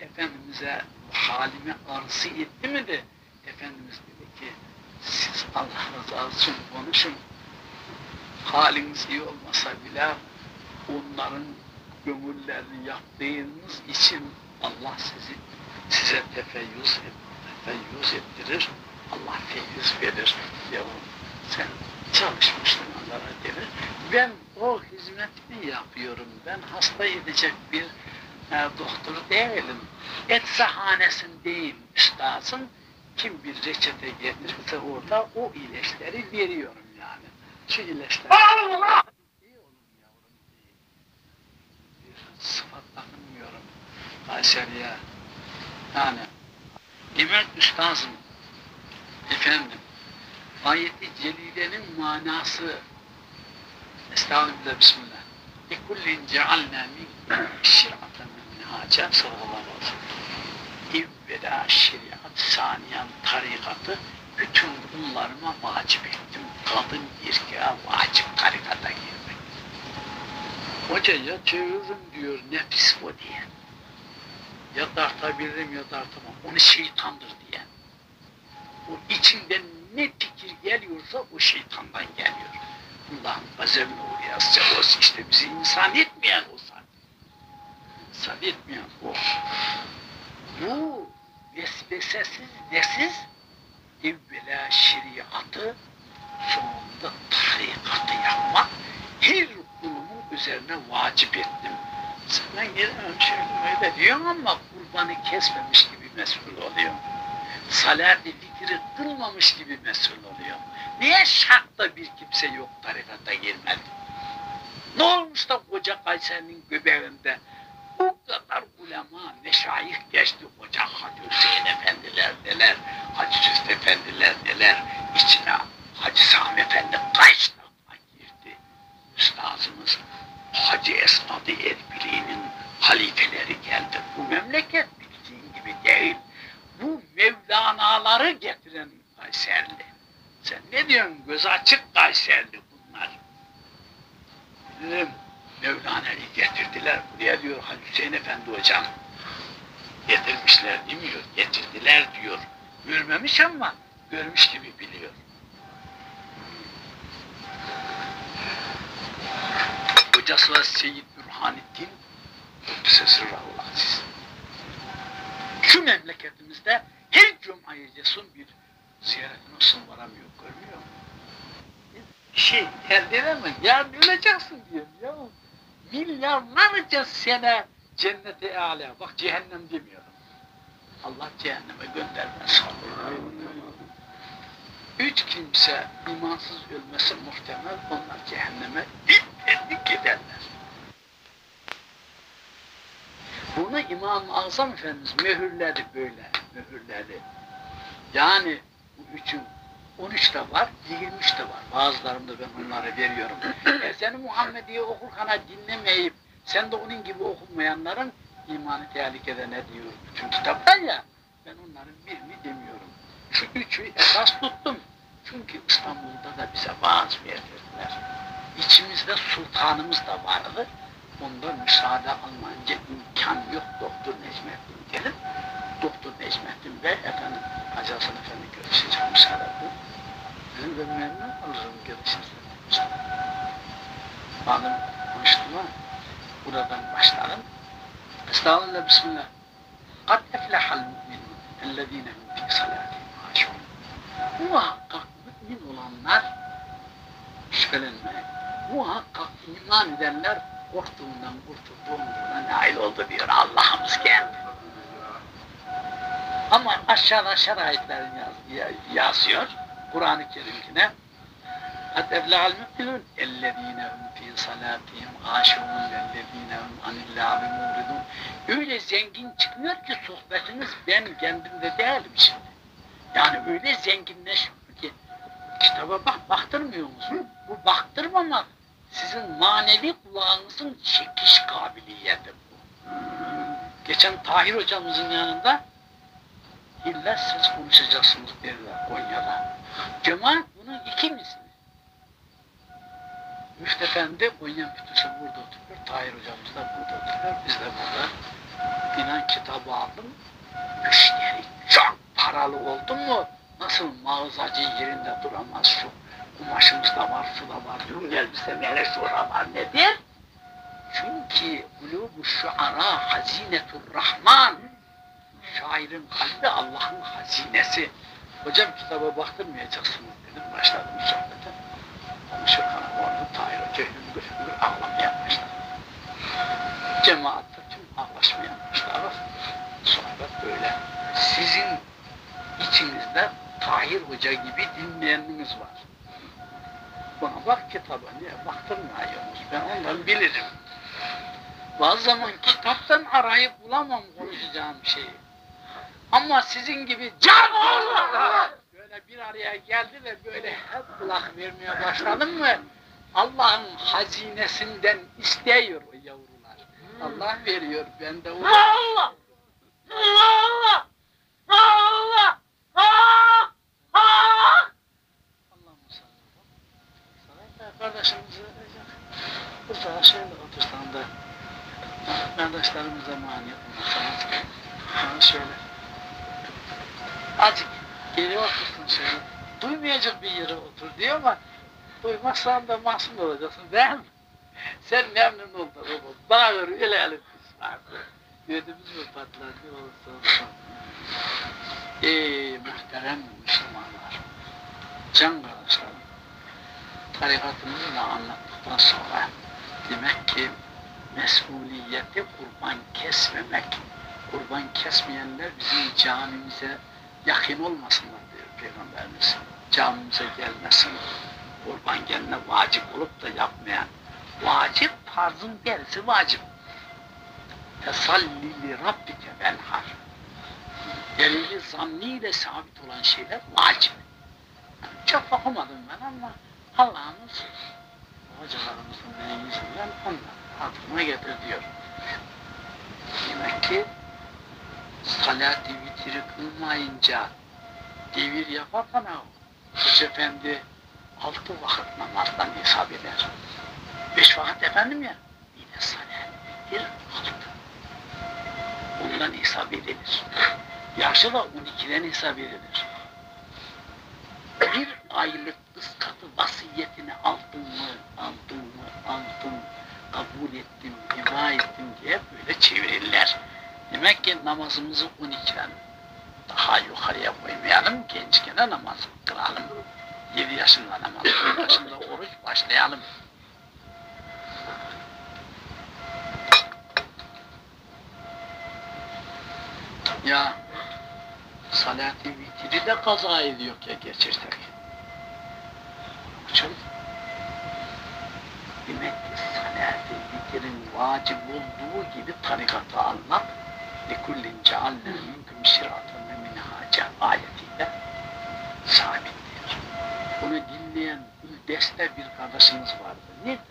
Efendimiz'e halimi arzu etti mi de Efendimiz dedi ki siz Allah rızası için konuşun. Haliniz iyi olmasa bile onların gönüllerini yaptığınız için Allah sizi size tefeyyüz, et, tefeyyüz ettirir. Allah feyiz verir. Ya sen çalışmıştın onlara denir. Ben o hizmetini yapıyorum. Ben hasta edecek bir e, doktor değilim. Eczahanesindeyim üstazım. Kim bir reçete getirirse orada o ilaçları veriyorum ilaçları Allah! İyi olun yavrum iyi. Bir sıfat takınmıyorum Kayseri'ye. Yani demek üstazım efendim ayeti celilenin manası Estağfirullah Bismillah. Likullin cealna minkum şir'aten minhaca sallallahu aleyhi ve sellem. İvvela şeriat, saniyen tarikatı bütün bunlarıma vacip ettim. Kadın erkeğe vacip tarikata girmek. Hoca ya çeviririm diyor nefis o diye. Ya tartabilirim ya tartamam. Onu şeytandır diye. O içinden ne fikir geliyorsa o şeytandan geliyor. Allah'ın gazebine uğrayasıca o işte bizi insan etmeyen o zaten. İnsan etmeyen o. Bu vesvesesiz nesiz evvela şeriatı sonunda tarikatı yapmak her kulumun üzerine vacip ettim. Senden gelemem şöyle öyle diyorsun ama kurbanı kesmemiş gibi mesul oluyor. Salat-ı zikri kılmamış gibi mesul oluyor. Niye şartta bir kimse yok tarikata girmedi? Ne olmuş da koca Kayseri'nin göbeğinde bu kadar ulema, meşayih geçti koca Hacı Hüseyin Efendiler neler, Hacı Süst Efendiler neler, içine Hacı Sami Efendi kaç defa girdi. Üstazımız Hacı Esnadı Erbili'nin halifeleri geldi. Bu memleket bildiğin gibi değil. Bu Mevlana'ları getiren Kayserli. Sen ne diyorsun? Göz açık Kayserli bunlar. Dedim, Mevlana'yı getirdiler buraya diyor Hacı Hüseyin Efendi hocam. Getirmişler demiyor, getirdiler diyor. Görmemiş ama görmüş gibi biliyor. hocası var Seyyid Burhanettin Sırrahul Aziz. Şu memleketimizde her cuma gecesin bir ziyaretine olsun varamıyor, görmüyor mu? Şey, elde edemem, yarın öleceksin diyor ya. Milyarlarca sene cennete âlâ, bak cehennem demiyorum. Allah cehenneme göndermez. Üç kimse imansız ölmesi muhtemel, onlar cehenneme ipledik giderler. Bunu İmam-ı Azam Efendimiz mühürledi böyle, mühürledi. Yani bu üçün 13 de var, 23 de var. Bazılarında ben onları veriyorum. e seni Muhammediye okurken dinlemeyip, sen de onun gibi okumayanların imanı tehlikede ne diyor? Bütün kitaptan ya, ben onların birini demiyorum. Şu üçü esas tuttum. Çünkü İstanbul'da da bize vaaz verdiler. İçimizde sultanımız da vardı. Ondan müsaade almanca imkan yok Doktor Necmettin gelip Necmettin Bey efendim Hacı Hasan Efendi görüşecek müsaade bu. Dedim ben memnun olurum görüşürüz. Malum konuştum ama buradan başlarım. Estağfurullah Bismillah. Kad eflehal mu'minun ellezine hum fi salatihim haşun. Muhakkak mümin olanlar şüphelenmeyin. Muhakkak iman edenler korktuğundan kurtulduğundan nail oldu diyor Allah'ımız geldi. Ama aşağı aşağı ayetlerin yaz, yazıyor Kur'an-ı Kerim'kine. Adevlâl mü'minun ellezinehum fî salâtihim âşûn vellezinehum anillâbi muridun. Öyle zengin çıkmıyor ki sohbetiniz ben kendimde değilim şimdi. Yani öyle zenginleşmiyor ki kitaba bak baktırmıyor musun? Bu baktırmamak sizin manevi kulağınızın çekiş kabiliyeti bu. Geçen Tahir hocamızın yanında illa siz konuşacaksınız derler Konya'da. Cemaat bunun iki misli. Müftü Efendi Konya müftüsü burada oturuyor. Tahir hocamız da burada oturuyor. Biz de burada. İnan kitabı aldım. Müşteri çok paralı oldu mu nasıl mağazacı yerinde duramaz şu kumaşımız da var, şu da var, yün elbise hele şura var nedir? Çünkü kulubu şuara hazinetur rahman. Şairin kalbi Allah'ın hazinesi. Hocam kitaba baktırmayacaksınız dedim. Başladım sohbete. Konuşurken orada Tahir Hoca hüngür hüngür ağlamaya başladı. Cemaatte tüm ağlaşmaya başladı. Sohbet böyle. Sizin içinizde Tahir Hoca gibi dinleyeniniz var. Bana bak kitaba niye baktırmıyorsunuz? Ben ondan bilirim. Bazı zaman kitaptan arayıp bulamam konuşacağım şeyi. Ama sizin gibi can böyle bir araya geldi ve böyle hep kulak vermeye başladım mı Allah'ın hazinesinden istiyor o yavrular. Allah veriyor ben de o. Allah! Allah! Allah! Allah! Allah! Kardeşimizi burada şöyle otursan da kardeşlerimize mani olmasanız ha şöyle azıcık geri otursun şöyle duymayacak bir yere otur diyor ama duymazsan da mahzun olacaksın değil mi? Sen memnun ol da baba. Bağır öyle elif Ödümüz mü patlar ne olursa. Ey muhterem Müslümanlar, can kardeşlerim, tarikatımızı da anlattıktan sonra demek ki mesuliyeti kurban kesmemek, kurban kesmeyenler bizim camimize yakın olmasınlar diyor Peygamberimiz. Camimize gelmesin, kurban gelme vacip olup da yapmayan. Vacip, farzın gerisi vacip. Fesalli li rabbike venhar. Delili zanniyle sabit olan şeyler vacip. Yani çok okumadım ben ama Allah'ımız hocalarımızın benim yüzünden onlar aklıma getir diyor. Demek ki salat-ı vitri kılmayınca devir yaparken Hoca Efendi altı vakit namazdan hesap eder. Beş vakit efendim ya, yine salat bir altı. Ondan hesap edilir. Yaşı da 12'den hesap edilir. Bir aylık ıskatı vasiyetini aldın mı, aldın mı, aldın. kabul ettim, ima ettim diye böyle çevirirler. Demek ki namazımızı 12'den daha yukarıya koymayalım, gençken namaz kılalım. 7 yaşında namaz, 10 yaşında oruç başlayalım. Ya salat-ı vitri de kaza ediyor ya geçirsek. Onun için demek ki salat-ı vitrin vacip olduğu gibi tarikatı anlat. لِكُلِّنْ جَعَلْنَا مِنْكُمْ شِرَاتًا cemaatiyle sabittir. Bunu dinleyen Ühdes'te bir kardeşimiz vardı. Nerede?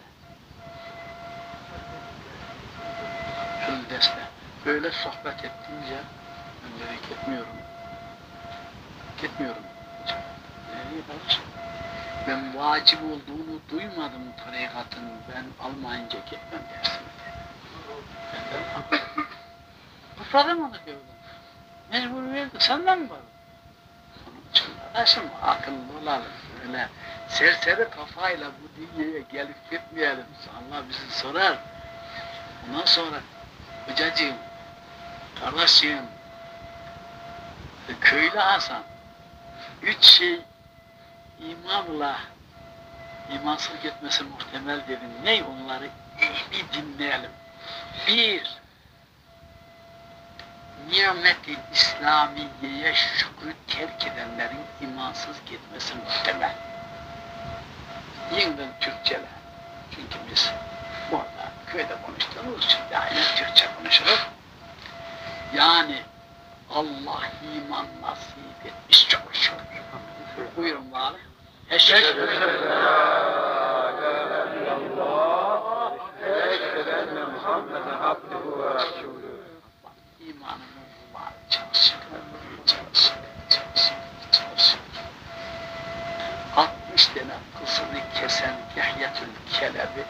Ühdes'te. Böyle sohbet ettiğince ben dedi gitmiyorum. Gitmiyorum. Nereye bakacağım? Ben vacip olduğunu duymadım tarikatın. Ben almayınca gitmem dersine. Benden Kısalım onu diyorlar. Mecburiyet senden mi var? Kardeşim akıllı olalım. Öyle serseri kafayla bu dünyaya gelip gitmeyelim. Allah bizi sorar. Ondan sonra hocacığım, kardeşim, köylü Hasan, üç şey imanla imansız gitmesi muhtemel dedim. Ne onları iyi bir dinleyelim. Bir, nimet-i İslamiye'ye şükrü terk edenlerin imansız gitmesi muhtemel. Yeniden Türkçeler. Çünkü biz burada köyde konuştuğumuz için daima Türkçe konuşuruz. Yani Allah iman nasip etmiş çok şükür. Buyurun bari. Eşhedü en la imanımız var. Çalışın, çalışın. 60 tane kızını kesen Dehyetül Kelebi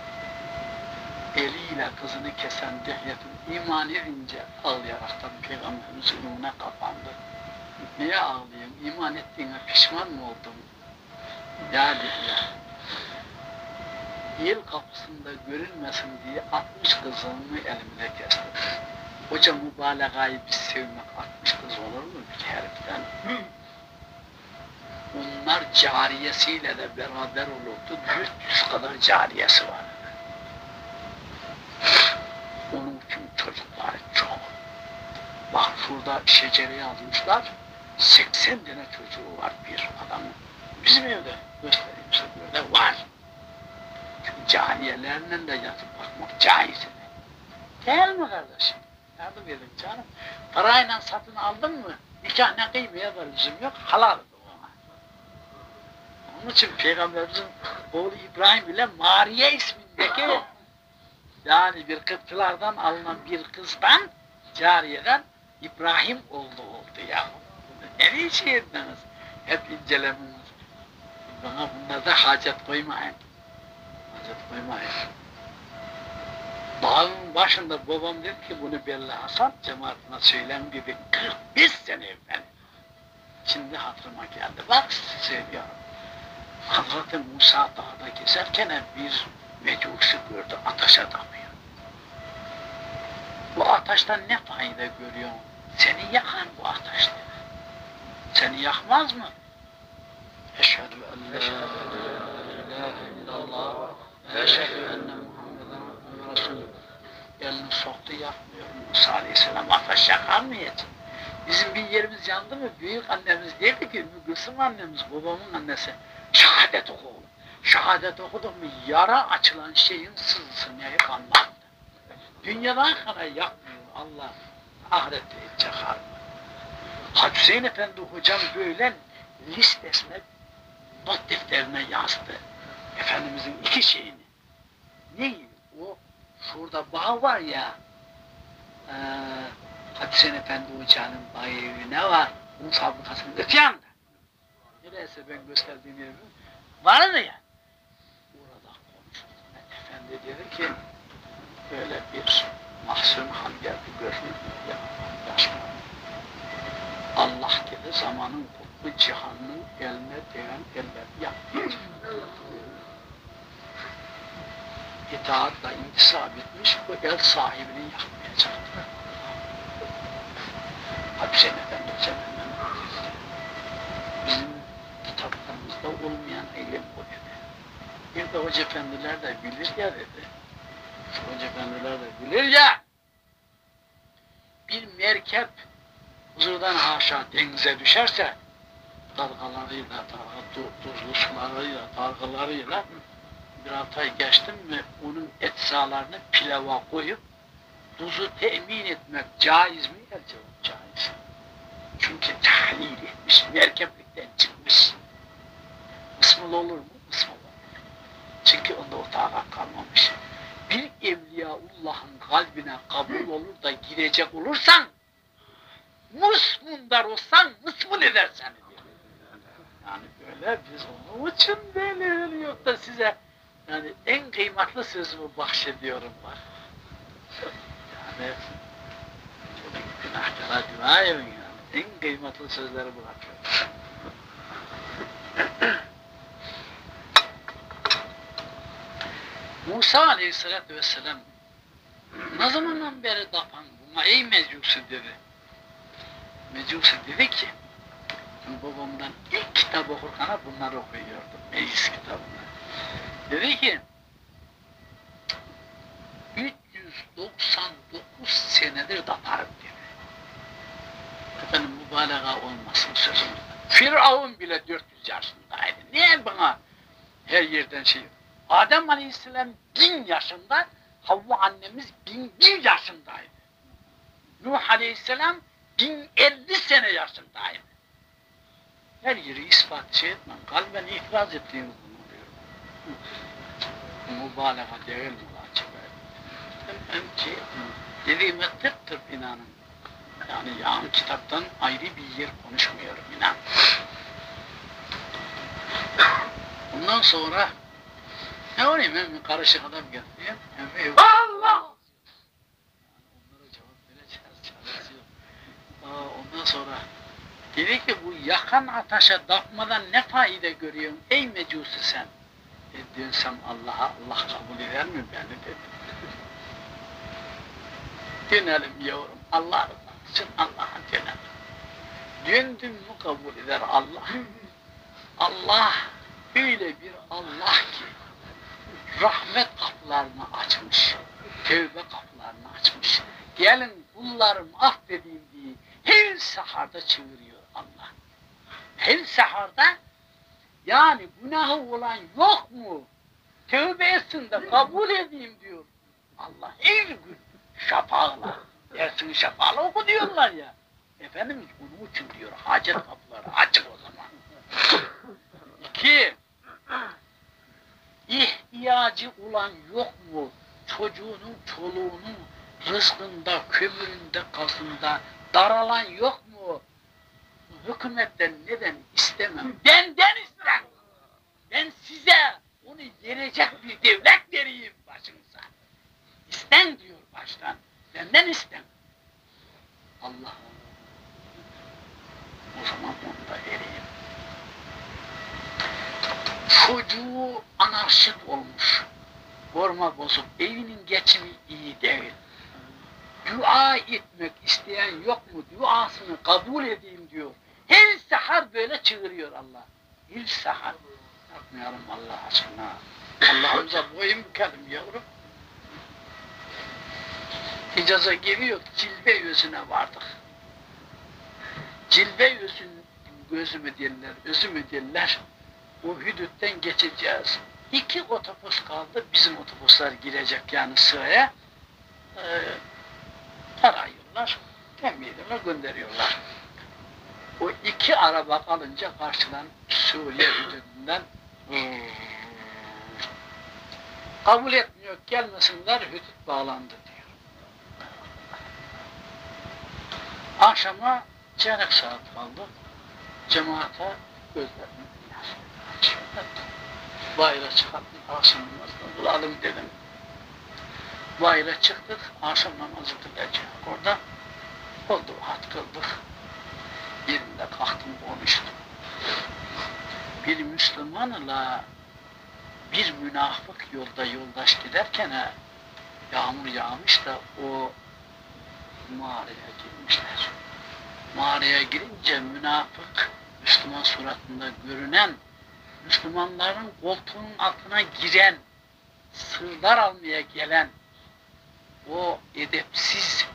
eliyle kızını kesen Dehyetül iman edince ağlayaraktan Peygamberimizin önüne kapandı. Niye ağlayayım? İman ettiğine pişman mı oldum? Ya dediler. Yel kapısında görünmesin diye 60 kızını elimle kestim. Hoca mübalağayı biz sevmek 60 kız olur mu bir heriften? Onlar cariyesiyle de beraber olurdu. 400 kadar cariyesi var. Onun için çocuklar çok. Bak şurada şecere yazmışlar. 80 tane çocuğu var bir adamın. Bizim evde göstereyim size böyle var. Çünkü cariyelerle de yazıp bakmak caiz. Değil mi kardeşim? Yardım edin canım. Parayla satın aldın mı? Nikah ne kıymaya da lüzum yok. Halal ona. Onun için Peygamberimizin oğlu İbrahim bile Mariye ismindeki yani bir Kıptılardan alınan bir kızdan cariyeden İbrahim oldu oldu ya. Ne için ediniz? Hep incelemeniz. Bana bunlarda hacet koymayın. Hacet koymayın. Dağın başında babam dedi ki bunu Belli Hasan cemaatine söylem dedi 45 sene evvel. Şimdi hatırıma geldi. Bak söylüyorum. Hazreti Musa dağda gezerken bir mecusi gördü ateşe tapıyor. Bu ateşten ne fayda görüyor? Seni yakan bu ateş dedi. Seni yakmaz mı? Eşhedü en la ilahe illallah ve eşhedü enne Muhammeden Resulü. Elini soktu yakmıyor. Musa Aleyhisselam ateş yakar mı hiç? Bizim bir yerimiz yandı mı? Büyük annemiz dedi ki, Gülsüm annemiz, babamın annesi, şehadet oku. Şehadet okuduk mu yara açılan şeyin sızısını yıkanmaz. Dünyadan kana yapmıyor Allah. Ahirette çakar mı? Hacı Hüseyin Efendi hocam böyle listesine, not defterine yazdı. Efendimizin iki şeyini. Ne? O şurada bağ var ya, Hacı Hüseyin Efendi Hoca'nın bağı ne var? Un fabrikasının öte yanında. Neresi ben gösterdiğim yer vardı ya. Orada konuştu. Efendi dedi ki, böyle bir mahzun hal geldi görünüyor ya. Yaşlı. Allah dedi zamanın kutlu cihanının eline değen eller yaptı. itaatla intisap etmiş, bu el sahibini yakmayacaktır. Hapisen efendi cehennem. Bizim kitaplarımızda olmayan ilim bu dedi. Bir de hoca efendiler de bilir ya dedi. Şu hoca efendiler de bilir ya. Bir merkep huzurdan haşa denize düşerse dalgalarıyla, dalga, tu- tuzlu sularıyla, dalgalarıyla bir altı ay geçtim mi onun etsalarını pilava koyup tuzu temin etmek caiz mi? Cevap caiz. Çünkü tahlil etmiş, merkeplikten çıkmış. Mısmıl olur mu? Mısmıl. Çünkü onda o takat kalmamış. Bir Evliyaullah'ın kalbine kabul olur da girecek olursan musmundar olsan mısmul eder seni. Yani böyle biz onun için böyle yok da size yani en kıymetli sözümü bahşediyorum var. Yani günahkara dua edin yani. En kıymetli sözleri bırakıyorum. Musa aleyhissalatü vesselam ne zamandan beri tapan buna ey mecusi dedi. Mecusi dedi ki babamdan ilk kitap okurken bunları okuyordum. Meclis kitabını. Dedi ki 399 senedir taparım dedi. Efendim mübalağa olmasın sözümde. Firavun bile 400 yaşındaydı. Niye bana her yerden şey Adem Aleyhisselam bin yaşında, Havva annemiz bin bir yaşındaydı. Nuh Aleyhisselam bin elli sene yaşındaydı. Her yeri ispat şey etmem. Kalben itiraz ettiğimi bulunuyorum. Mübalağa değil mülaçebe. Hem, hem şey etmem. Dediğime tıp tıp inanın. Yani yan kitaptan ayrı bir yer konuşmuyorum inan. Ondan sonra ne olayım ben karışık adam. Hem ev... Allah! Onlara cevap vereceğiz. Aa, ondan sonra dedi ki bu yakan ateşe takmadan ne fayda görüyorsun ey mecusi sen? E diyorsam Allah'a Allah kabul eder mi beni dedi. Dönelim yavrum Allah için Allah'a dönelim. Döndüm mü kabul eder Allah. Allah öyle bir Allah ki rahmet kapılarını açmış. Tevbe kapılarını açmış. Gelin kullarım affedeyim diye her seharda çeviriyor Allah. Her seharda yani günahı olan yok mu? Tevbe etsin de kabul edeyim diyor. Allah her gün şafağla, dersini şafağla oku diyorlar ya. Efendimiz onun için diyor hacet kapıları açık o zaman. İki, ihtiyacı olan yok mu? Çocuğunun, çoluğunun rızkında, kömüründe, kazında daralan yok mu? Hükümetten neden istemem? Benden istem. Ben size onu yerecek bir devlet vereyim başınıza. İsten diyor baştan. Benden istem. Allah o zaman onu da vereyim. Çocuğu anarşik olmuş. Forma bozuk. Evinin geçimi iyi değil. Dua etmek isteyen yok mu? Duasını kabul edeyim diyor. Her sahar böyle çığırıyor Allah. Her sahar. Yapmayalım Allah aşkına. Allah'ımıza boyun bükelim yavrum. Hicaz'a geliyor, cilve yüzüne vardık. Cilve yüzün gözü mü derler, özü mü derler. O hüdütten geçeceğiz. İki otobüs kaldı, bizim otobüsler girecek yani sıraya. Ee, arayıyorlar, emniyorlar, gönderiyorlar. O iki araba kalınca karşıdan Suriye hüdüdünden "Hmm, kabul etmiyor, gelmesinler, hüdüt bağlandı diyor. Akşama çeyrek saat kaldı. Cemaate gözlerini. Bayra çıkarttım, akşam namazını kılalım dedim. Bayra çıktık, akşam namazı kılacak. Orada oldu, hat kıldık. Yerinde kalktım, konuştum. Bir Müslümanla bir münafık yolda yoldaş giderken yağmur yağmış da o mağaraya girmişler. Mağaraya girince münafık Müslüman suratında görünen Müslümanların koltuğunun altına giren sırlar almaya gelen o edepsiz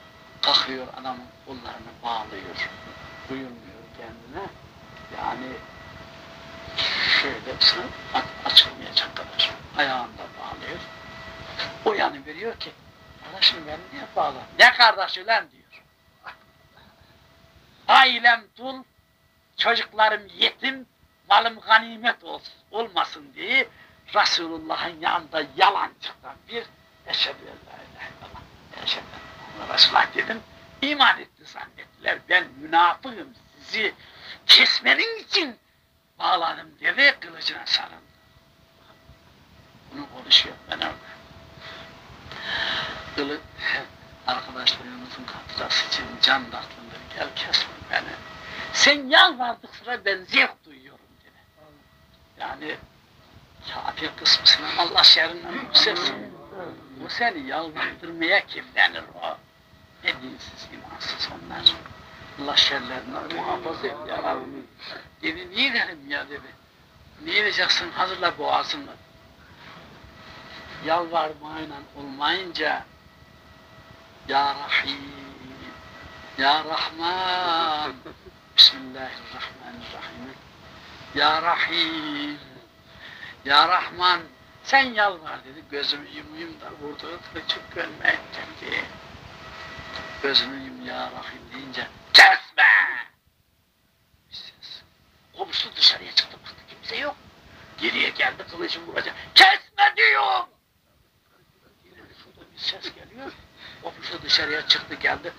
kalkıyor adamın kollarını bağlıyor. Duyulmuyor kendine. Yani şöyle sınıf açılmayacak kadar. Ayağında bağlıyor. O yanı veriyor ki kardeşim ben niye bağlı? Ne kardeşi lan diyor. Ailem dul, çocuklarım yetim, malım ganimet olsun, olmasın diye Resulullah'ın yanında yalancıktan bir eşhedü en la ilahe illallah, eşhedü Resulullah dedim. İman etti zannettiler. Ben münafığım sizi kesmenin için bağladım dedi kılıcına sarıldı. Bunu konuşuyor ben orada. Kılı, arkadaşlarımızın hatırası için can tatlındır gel kesme beni. Sen yalvardık sıra ben zevk duyuyorum dedi. Yani kafir kısmısına Allah şerrinden yükselsin. Bu seni yalvarttırmaya kimlenir o? Ne dinsiz, imansız onlar. Allah şerlerinden muhafaza et ya Rabbi. Dedi, niye dedim ya dedi. Niye diyeceksin, hazırla boğazını. Yalvarmayla olmayınca Ya Rahim, Ya Rahman, Bismillahirrahmanirrahim. Ya Rahim, Ya Rahman, sen yalvar dedi, gözümü yumayım da vurduğu kılıcı görmeyeceğim diye. Gözünü yum ya Rahim deyince kesme! Ses. Komşu dışarıya çıktı baktı kimse yok. Geriye geldi kılıcını vuracak. Kesme diyorum! Yine şurada bir ses geliyor. Komşu dışarıya çıktı geldi.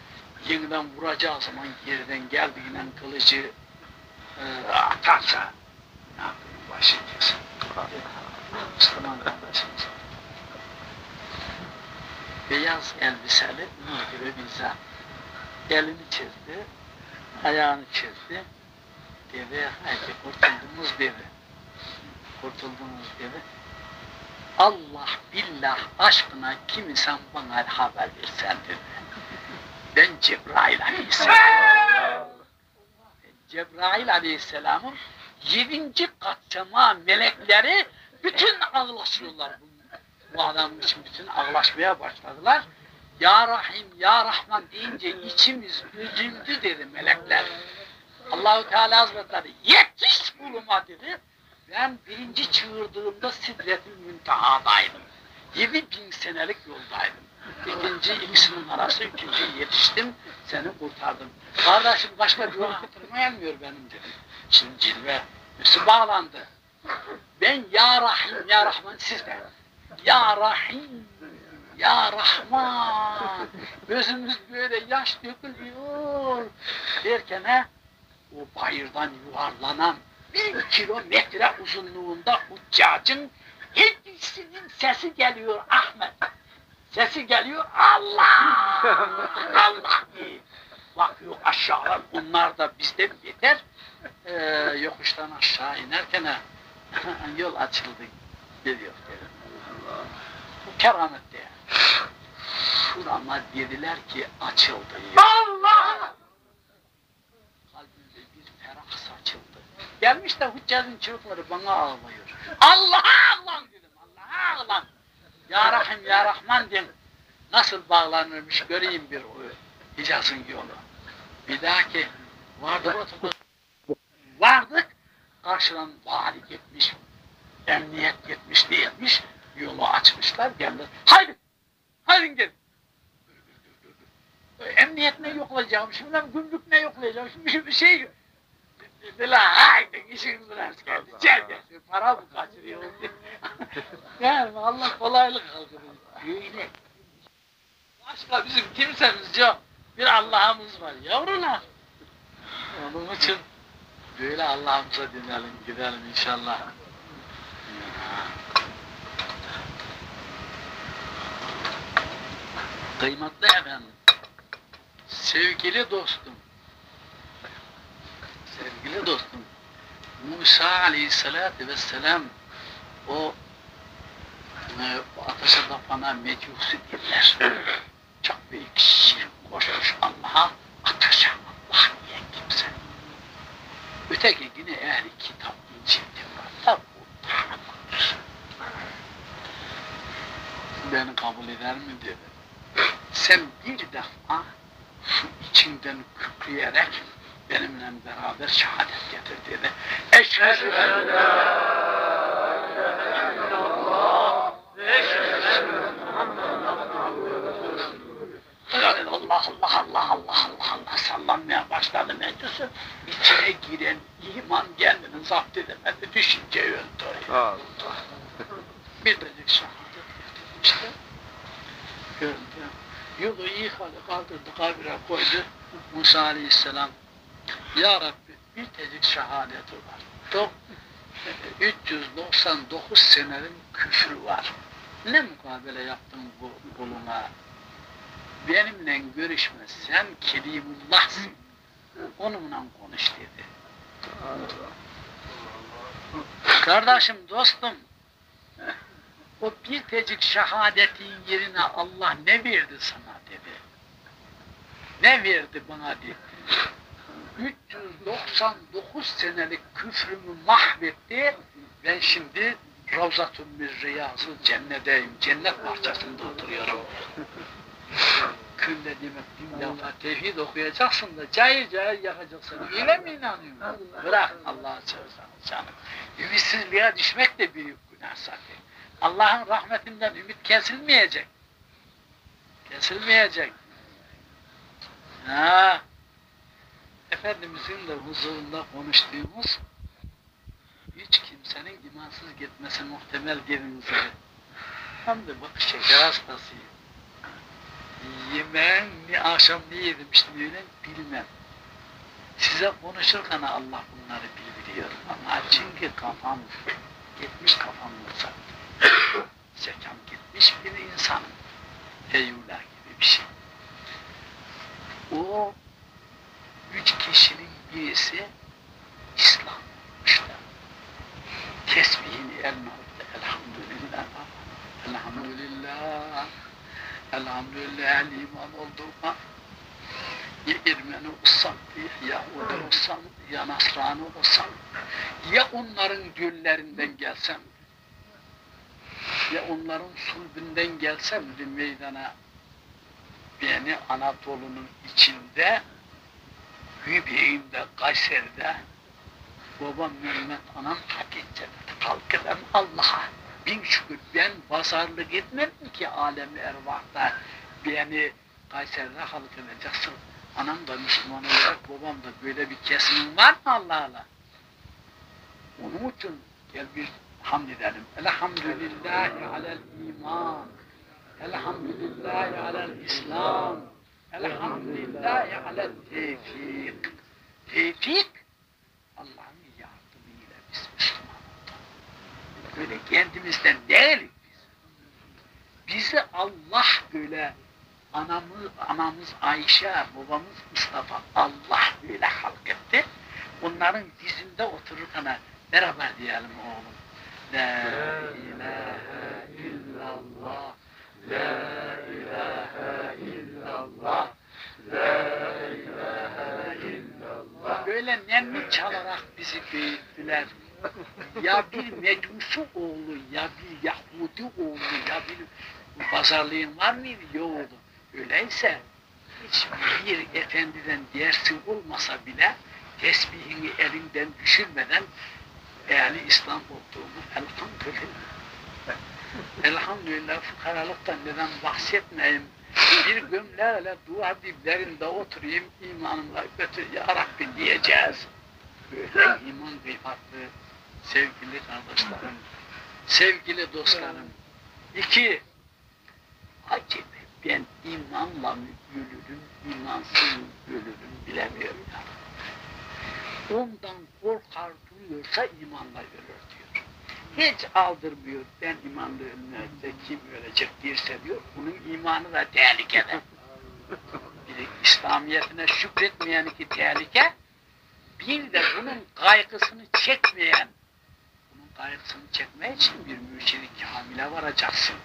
Yeniden vuracağı zaman geriden geldi yine kılıcı e, atarsa ne yapayım başı kesin. Müslüman kardeşimiz. Beyaz elbiseli bir zat. Elini çizdi, ayağını çizdi. Dedi, haydi kurtuldunuz dedi. Kurtuldunuz dedi. Allah billah aşkına kimisen bana haber versen dedi. Ben Cebrail aleyhisselam. Cebrail aleyhisselamın yedinci kat melekleri bütün ağlaşıyorlar bu, bu adam için bütün ağlaşmaya başladılar. Ya Rahim, Ya Rahman deyince içimiz üzüldü dedi melekler. Allahu Teala Hazretleri yetiş kuluma dedi. Ben birinci çığırdığımda Sidret-ül Münteha'daydım. Yedi bin senelik yoldaydım. İkinci ikisinin arası, üçüncü yetiştim, seni kurtardım. Kardeşim başka bir yol hatırıma gelmiyor benim dedim. Şimdi cilve üstü bağlandı. Ben Ya Rahim, Ya Rahman siz de. Ya Rahim, Ya Rahman. Gözümüz böyle yaş dökülüyor. Derken he, o bayırdan yuvarlanan bir kilometre uzunluğunda uccacın hepsinin sesi geliyor Ahmet. Sesi geliyor Allah! Allah diye. Bakıyor aşağılar onlar da bizden beter. Ee, yokuştan aşağı inerken ha, yol açıldı geliyor. Keramet diye. Şurama dediler ki açıldı. Allah! Kalbimde bir ferah saçıldı. Gelmiş de Hüccacın çocukları bana ağlıyor. Allah Allah dedim. Allah Allah. Ya Rahim Ya Rahman dedim. Nasıl bağlanırmış göreyim bir o Hicaz'ın yolu. Bir dahaki vardık. Vardık. Karşıdan vali gitmiş. Emniyet gitmiş değilmiş. Yolu açmışlar geldi. Haydi. Haydi gel. Emniyet ne yoklayacağım şimdi gümrük ne yoklayacağım şimdi bir şey Dediler haydi işiniz rast geldi. Gel gel. Para mı kaçırıyor? yani Allah kolaylık kaldırıyor. Böyle. Başka bizim kimsemiz yok. Bir Allah'ımız var yavrular. Onun için böyle Allah'ımıza dinleyelim, gidelim inşallah. Kıymetli efendim, sevgili dostum, sevgili dostum, Musa aleyhissalatü vesselam o bu ateşe tapana mecusi derler. Çok büyük şirk koşmuş Allah'a. Ateşe Allah diye kimse. Öteki yine ehli kitap incildi var. Da bu tanımadır. Beni kabul eder mi dedi. Sen bir defa şu içinden kükreyerek benimle beraber şehadet getir dedi. Eşhedü en la Yani Allah Allah Allah Allah Allah Allah sallanmaya başladı meclisi. İçine giren iman kendini zapt edemedi, düşünce öldü. Allah. Bir dedik şehadet getirdim işte. Gördü. Yolu iyi kaldırdı, kabire koydu. Musa Aleyhisselam, Ya Rabbi bir dedik şehadeti var. Dok, 399 senenin küfrü var. Ne mukabele yaptın bu kuluna? Benimle görüşme, sen Kelimullah'sın. Onunla konuş dedi. Kardeşim, dostum, o bir tecik şehadetin yerine Allah ne verdi sana dedi. Ne verdi bana dedi. 399 senelik küfrümü mahvetti. Ben şimdi Ravzatun bir riyası cennedeyim. Cennet bahçesinde oturuyorum. Külle demek bin defa tevhid okuyacaksın da cahil cahil yakacaksın. Öyle mi inanıyorsun? Bırak Allah'a seversen canım. Ümitsizliğe düşmek de büyük günah zaten. Allah'ın rahmetinden ümit kesilmeyecek. Kesilmeyecek. Ha. Efendimizin de huzurunda konuştuğumuz hiç kimsenin imansız gitmesi muhtemel gelinize. Hem de bak şeker hastasıyım. Yemeğin ne akşam ne yedim işte öyle bilmem. Size konuşurken Allah bunları biliyor ama çünkü kafam gitmiş kafamda zekam gitmiş bir insanım. Eyyula gibi bir şey. O üç kişinin birisi İslam işte. Tesbihini aldı. Elhamdülillah. Elhamdülillah. Elhamdülillah iman olduğuma ya Ermeni olsam, ya Yahudi olsam, ya Nasrani olsam, ya onların göllerinden gelsem, ya onların sulbünden gelsem bir meydana beni Anadolu'nun içinde Hübeyin'de, Kayseri'de babam Mehmet anam Hatice'de kalk eden Allah'a bin şükür ben pazarlık etmedim ki alemi ervahta beni Kayseri'de halk edeceksin. Anam da Müslüman olarak babam da böyle bir kesimin var mı Allah'la? Onun için gel bir hamd edelim. Elhamdülillahi alel iman. Elhamdülillahi alel İslam. Elhamdülillahi alel tevfik. Tevfik, Allah'ın yardımıyla biz Müslüman olduk. Böyle kendimizden değiliz biz. Bizi Allah böyle anamız, anamız Ayşe, babamız Mustafa, Allah böyle halk etti. Onların dizinde otururken beraber diyelim oğlum. La ilahe illallah, la ilahe illallah, la ilahe illallah. Böyle nenni çalarak bizi büyüttüler. Ya bir mecusu oğlu, ya bir Yahudi oğlu, ya bir pazarlığın var mıydı? Yoktu. Öyleyse hiçbir efendiden dersin olmasa bile tesbihini elinden düşürmeden ehli İslam olduğunu elhamdülillah. Elhamdülillah fukaralıktan neden bahsetmeyeyim. Bir gömleğiyle dua diplerinde oturayım imanımla götür ya Rabbi diyeceğiz. Böyle iman kıymetli sevgili kardeşlerim, sevgili dostlarım. İki, acaba ben imanla mı ölürüm, imansız mı ölürüm bilemiyorum ya. Ondan korkar duruyorsa imanla ölür diyor. Hiç aldırmıyor ben imanla ölmezse kim ölecek derse diyor. Bunun imanı da tehlikede. Bir İslamiyetine şükretmeyen ki tehlike, bir de bunun kaygısını çekmeyen, bunun gayesini çekmek için bir mürşidi kamile varacaksın.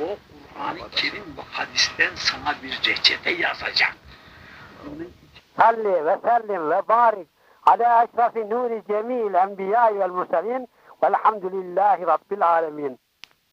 O Kur'an-ı Kerim ve hadisten sana bir reçete yazacak. Bunun salli ve sellim ve barik ala eşrafi nuri cemil enbiya vel murselin velhamdülillahi rabbil alemin.